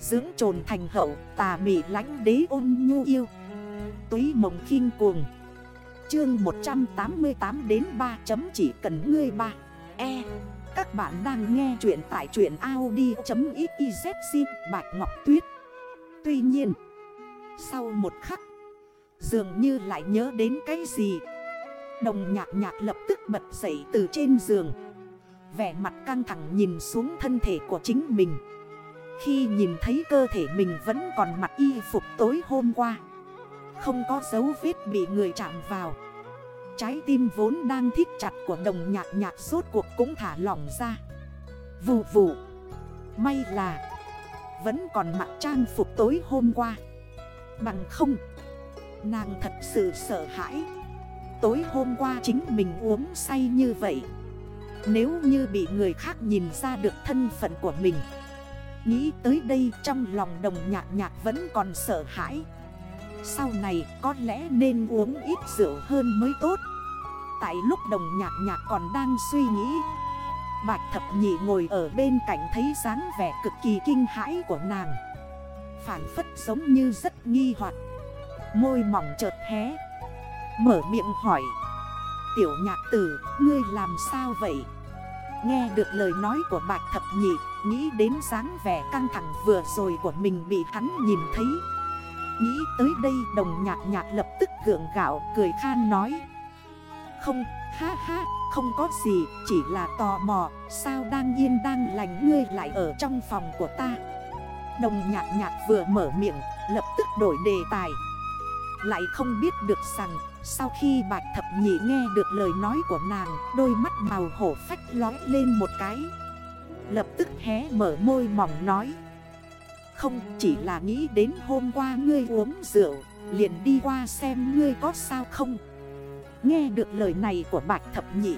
Dưỡng trồn thành hậu, tà mị lánh đế ôn nhu yêu. Túy mộng khinh cuồng. Chương 188 đến 3 chấm chỉ cần ngươi ba. E. Các bạn đang nghe chuyện tại chuyện Audi.xyz Bạch Ngọc Tuyết. Tuy nhiên, Sau một khắc, Dường như lại nhớ đến cái gì? Đồng nhạc nhạc lập tức bật dậy từ trên giường. Vẻ mặt căng thẳng nhìn xuống thân thể của chính mình. Khi nhìn thấy cơ thể mình vẫn còn mặc y phục tối hôm qua, Không có dấu vết bị người chạm vào. Trái tim vốn đang thích chặt của đồng nhạc nhạc suốt cuộc cũng thả lỏng ra. Vù vù. May là Vẫn còn mặc trang phục tối hôm qua. Bằng không, Nàng thật sự sợ hãi. Tối hôm qua chính mình uống say như vậy. Nếu như bị người khác nhìn ra được thân phận của mình Nghĩ tới đây trong lòng đồng nhạc nhạc vẫn còn sợ hãi. Sau này có lẽ nên uống ít rượu hơn mới tốt. Tại lúc đồng nhạc nhạc còn đang suy nghĩ Bạch thập nhị ngồi ở bên cạnh thấy dáng vẻ cực kỳ kinh hãi của nàng. Phản phất giống như rất nghi hoặc. Môi mỏng chợt hé. Mở miệng hỏi. Tiểu nhạc tử, ngươi làm sao vậy? Nghe được lời nói của bạch thập nhị Nghĩ đến dáng vẻ căng thẳng vừa rồi của mình bị hắn nhìn thấy. Nghĩ tới đây đồng nhạc nhạc lập tức gượng gạo cười khan nói. Không, ha ha, không có gì Chỉ là tò mò Sao đang yên đang lành ngươi lại ở trong phòng của ta? Đồng nhạc nhạc vừa mở miệng Lập tức đổi đề tài. Lại không biết được rằng Sau khi bạch thập nhị nghe được lời nói của nàng Đôi mắt màu hổ phách lói lên một cái. Lập tức hé mở môi mỏng nói. Không chỉ là nghĩ đến hôm qua ngươi uống rượu, Liền đi qua xem ngươi có sao không. Nghe được lời này của bạch thập nhị,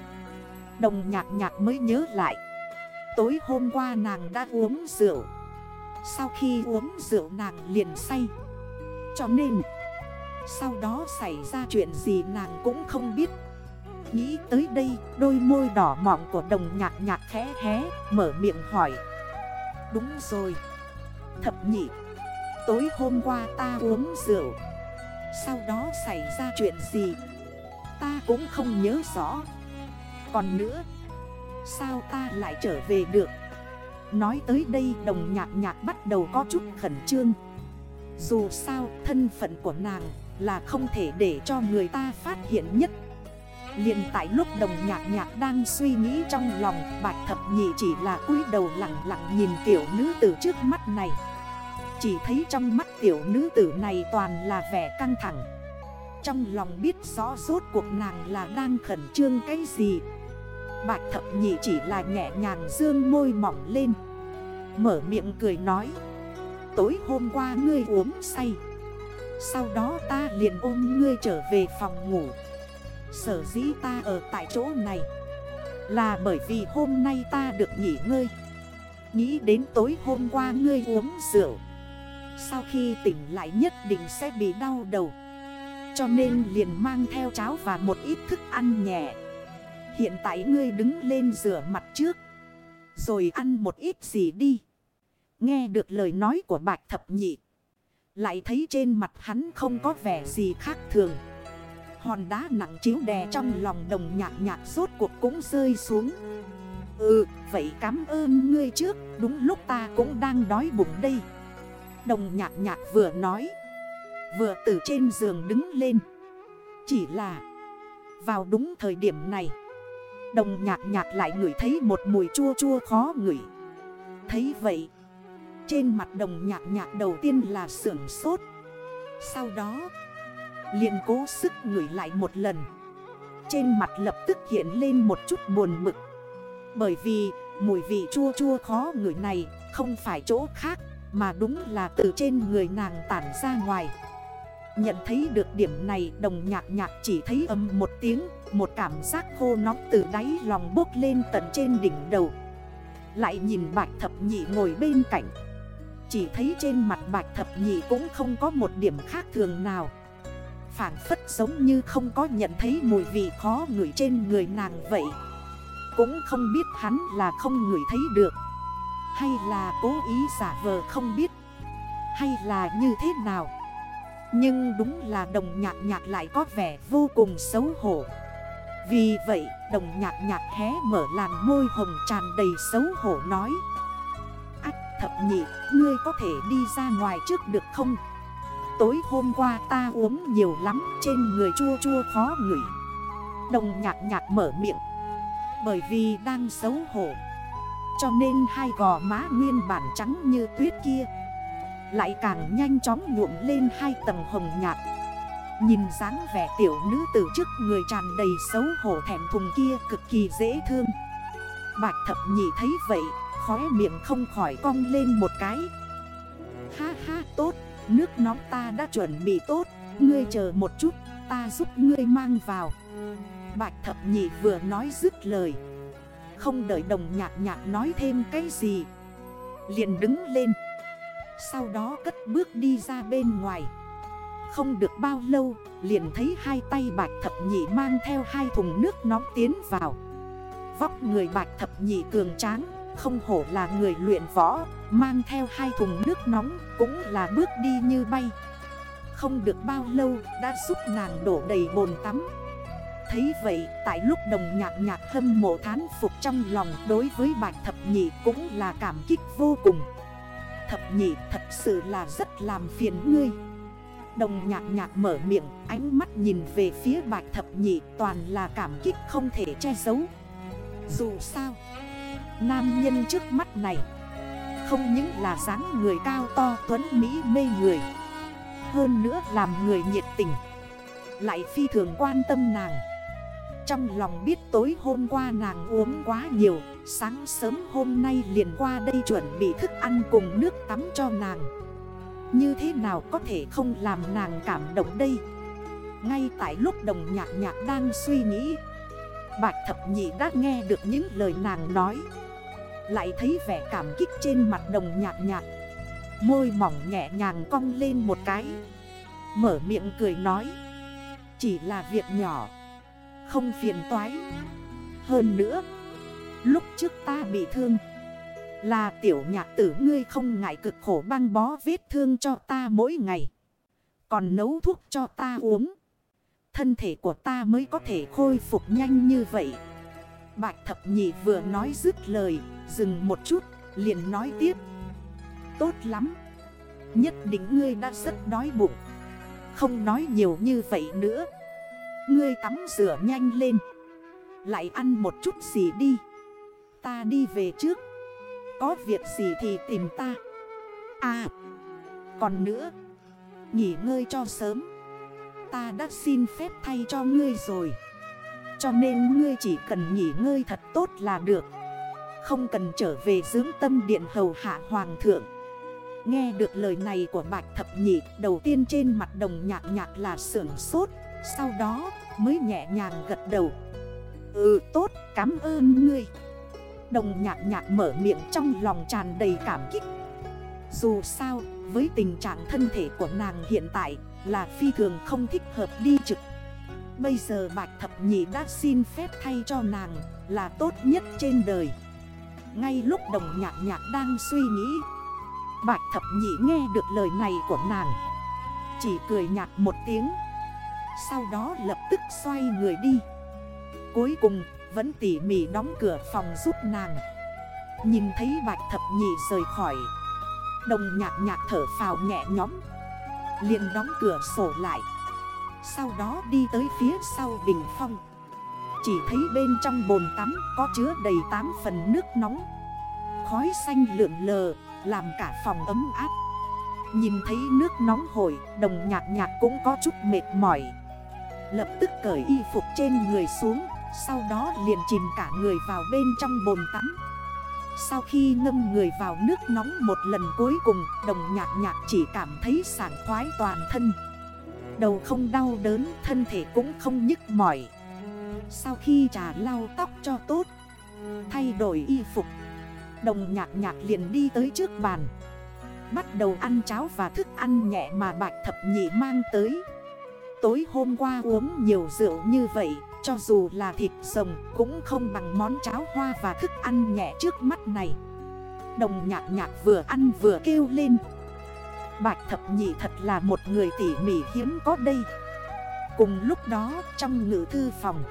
Đồng nhạc nhạc mới nhớ lại. Tối hôm qua nàng đã uống rượu. Sau khi uống rượu nàng liền say. Cho nên, sau đó xảy ra chuyện gì nàng cũng không biết. Nghĩ tới đây, đôi môi đỏ mọng của đồng nhạc nhạc khẽ hé, Mở miệng hỏi. Đúng rồi. Thập nhị, Tối hôm qua ta uống rượu. Sau đó xảy ra chuyện gì? Ta cũng không nhớ rõ. Còn nữa, Sao ta lại trở về được? Nói tới đây, đồng nhạc nhạc bắt đầu có chút khẩn trương. Dù sao, thân phận của nàng là không thể để cho người ta phát hiện nhất liền tại lúc đồng nhạc nhạc đang suy nghĩ trong lòng, Bạch thập nhị chỉ là cúi đầu lặng lặng nhìn tiểu nữ tử trước mắt này. Chỉ thấy trong mắt tiểu nữ tử này toàn là vẻ căng thẳng. Trong lòng biết rõ rốt cuộc nàng là đang khẩn trương cái gì. Bạch thập nhị chỉ là nhẹ nhàng dương môi mỏng lên. Mở miệng cười nói, Tối hôm qua ngươi uống say. Sau đó ta liền ôm ngươi trở về phòng ngủ. Sở dĩ ta ở tại chỗ này Là bởi vì hôm nay ta được nghỉ ngơi. Nghĩ đến tối hôm qua ngươi uống rượu, Sau khi tỉnh lại nhất định sẽ bị đau đầu. Cho nên liền mang theo cháo và một ít thức ăn nhẹ. Hiện tại ngươi đứng lên rửa mặt trước, Rồi ăn một ít gì đi. Nghe được lời nói của bạch thập nhị, lại thấy trên mặt hắn không có vẻ gì khác thường. Hòn đá nặng chiếu đè trong lòng đồng nhạc nhạc rốt cuộc cũng rơi xuống. Ừ vậy cảm ơn ngươi trước, Đúng lúc ta cũng đang đói bụng đây. Đồng nhạc nhạc vừa nói, Vừa từ trên giường đứng lên. Chỉ là, Vào đúng thời điểm này, Đồng nhạc nhạc lại ngửi thấy một mùi chua chua khó ngửi. Thấy vậy, trên mặt đồng nhạc nhạc đầu tiên là sưởng sốt. Sau đó liền cố sức ngửi lại một lần. Trên mặt lập tức hiện lên một chút buồn mực. Bởi vì, mùi vị chua chua khó ngửi này không phải chỗ khác, Mà đúng là từ trên người nàng tản ra ngoài. Nhận thấy được điểm này, đồng nhạc nhạc chỉ thấy âm một tiếng, Một cảm giác khô nóng từ đáy lòng bốc lên tận trên đỉnh đầu. Lại nhìn bạch thập nhị ngồi bên cạnh. Chỉ thấy trên mặt bạch thập nhị cũng không có một điểm khác thường nào. Phản phất giống như không có nhận thấy mùi vị khó ngửi trên người nàng vậy. Cũng không biết hắn là không ngửi thấy được, Hay là cố ý giả vờ không biết, hay là như thế nào. Nhưng đúng là đồng nhạc nhạc lại có vẻ vô cùng xấu hổ. Vì vậy, đồng nhạc nhạc hé mở làn môi hồng tràn đầy xấu hổ nói Ách thập nhị, ngươi có thể đi ra ngoài trước được không? Tối hôm qua ta uống nhiều lắm, trên người chua chua khó ngửi. Đồng nhạc nhạc mở miệng. Bởi vì đang xấu hổ. Cho nên hai gò má nguyên bản trắng như tuyết kia Lại càng nhanh chóng nhuộm lên hai tầng hồng nhạt. Nhìn dáng vẻ tiểu nữ tử trước người tràn đầy xấu hổ thẻm thùng kia cực kỳ dễ thương. Bạch thập nhị thấy vậy, Khóe miệng không khỏi cong lên một cái. Ha ha, tốt. Nước nóng ta đã chuẩn bị tốt. Ngươi chờ một chút, Ta giúp ngươi mang vào. Bạch thập nhị vừa nói dứt lời. Không đợi đồng nhạc nhạc nói thêm cái gì, Liền đứng lên. Sau đó cất bước đi ra bên ngoài. Không được bao lâu, Liền thấy hai tay bạch thập nhị mang theo hai thùng nước nóng tiến vào. Vóc người bạch thập nhị cường tráng, Không hổ là người luyện võ. Mang theo hai thùng nước nóng Cũng là bước đi như bay. Không được bao lâu Đã giúp nàng đổ đầy bồn tắm. Thấy vậy, tại lúc đồng nhạc nhạc hâm mộ thán phục trong lòng Đối với bạch thập nhị cũng là cảm kích vô cùng. Thập nhị thật sự là rất làm phiền ngươi. Đồng nhạc nhạc mở miệng, Ánh mắt nhìn về phía bạch thập nhị Toàn là cảm kích không thể che giấu. Dù sao, Nam nhân trước mắt này không những là dáng người cao to tuấn Mỹ mê người, Hơn nữa làm người nhiệt tình, Lại phi thường quan tâm nàng. Trong lòng biết tối hôm qua nàng uống quá nhiều, Sáng sớm hôm nay liền qua đây chuẩn bị thức ăn cùng nước tắm cho nàng. Như thế nào có thể không làm nàng cảm động đây? Ngay tại lúc đồng nhạc nhạc đang suy nghĩ, Bạch thập nhị đã nghe được những lời nàng nói lại thấy vẻ cảm kích trên mặt đồng nhạt nhạt, Môi mỏng nhẹ nhàng cong lên một cái. Mở miệng cười nói. Chỉ là việc nhỏ. Không phiền toái. Hơn nữa Lúc trước ta bị thương Là tiểu nhạc tử ngươi không ngại cực khổ băng bó vết thương cho ta mỗi ngày. Còn nấu thuốc cho ta uống. Thân thể của ta mới có thể khôi phục nhanh như vậy. Bạch thập nhị vừa nói dứt lời, Dừng một chút, liền nói tiếp. Tốt lắm. Nhất định ngươi đã rất đói bụng. Không nói nhiều như vậy nữa. Ngươi tắm rửa nhanh lên. Lại ăn một chút gì đi. Ta đi về trước. Có việc gì thì tìm ta. À. Còn nữa. Nghỉ ngơi cho sớm. Ta đã xin phép thay cho ngươi rồi cho nên ngươi chỉ cần nghỉ ngơi thật tốt là được. Không cần trở về dưỡng tâm điện hầu hạ hoàng thượng. Nghe được lời này của bạch thập nhị, Đầu tiên trên mặt đồng nhạc nhạc là sưởng sốt, Sau đó mới nhẹ nhàng gật đầu. Ừ tốt, cảm ơn ngươi. Đồng nhạc nhạc mở miệng trong lòng tràn đầy cảm kích. Dù sao, với tình trạng thân thể của nàng hiện tại Là phi thường không thích hợp đi trực. Bây giờ Bạch Thập Nhị đã xin phép thay cho nàng là tốt nhất trên đời. Ngay lúc đồng nhạc nhạc đang suy nghĩ, Bạch Thập Nhị nghe được lời này của nàng, Chỉ cười nhạt một tiếng, Sau đó lập tức xoay người đi. Cuối cùng, vẫn tỉ mỉ đóng cửa phòng giúp nàng. Nhìn thấy Bạch Thập Nhị rời khỏi, Đồng nhạc nhạc thở phào nhẹ nhõm, liền đóng cửa sổ lại sau đó đi tới phía sau bình phong. Chỉ thấy bên trong bồn tắm có chứa đầy 8 phần nước nóng. Khói xanh lượn lờ, làm cả phòng ấm áp. Nhìn thấy nước nóng hổi, đồng nhạc nhạc cũng có chút mệt mỏi. Lập tức cởi y phục trên người xuống, Sau đó liền chìm cả người vào bên trong bồn tắm. Sau khi ngâm người vào nước nóng một lần cuối cùng, Đồng nhạc nhạc chỉ cảm thấy sảng khoái toàn thân. Đầu không đau đớn, thân thể cũng không nhức mỏi. Sau khi trà lau tóc cho tốt, Thay đổi y phục, Đồng nhạc nhạc liền đi tới trước bàn. Bắt đầu ăn cháo và thức ăn nhẹ mà bạch thập nhị mang tới. Tối hôm qua uống nhiều rượu như vậy, Cho dù là thịt rồng cũng không bằng món cháo hoa và thức ăn nhẹ trước mắt này. Đồng nhạc nhạc vừa ăn vừa kêu lên. Bạch thập nhị thật là một người tỉ mỉ hiếm có đây. Cùng lúc đó, trong ngữ thư phòng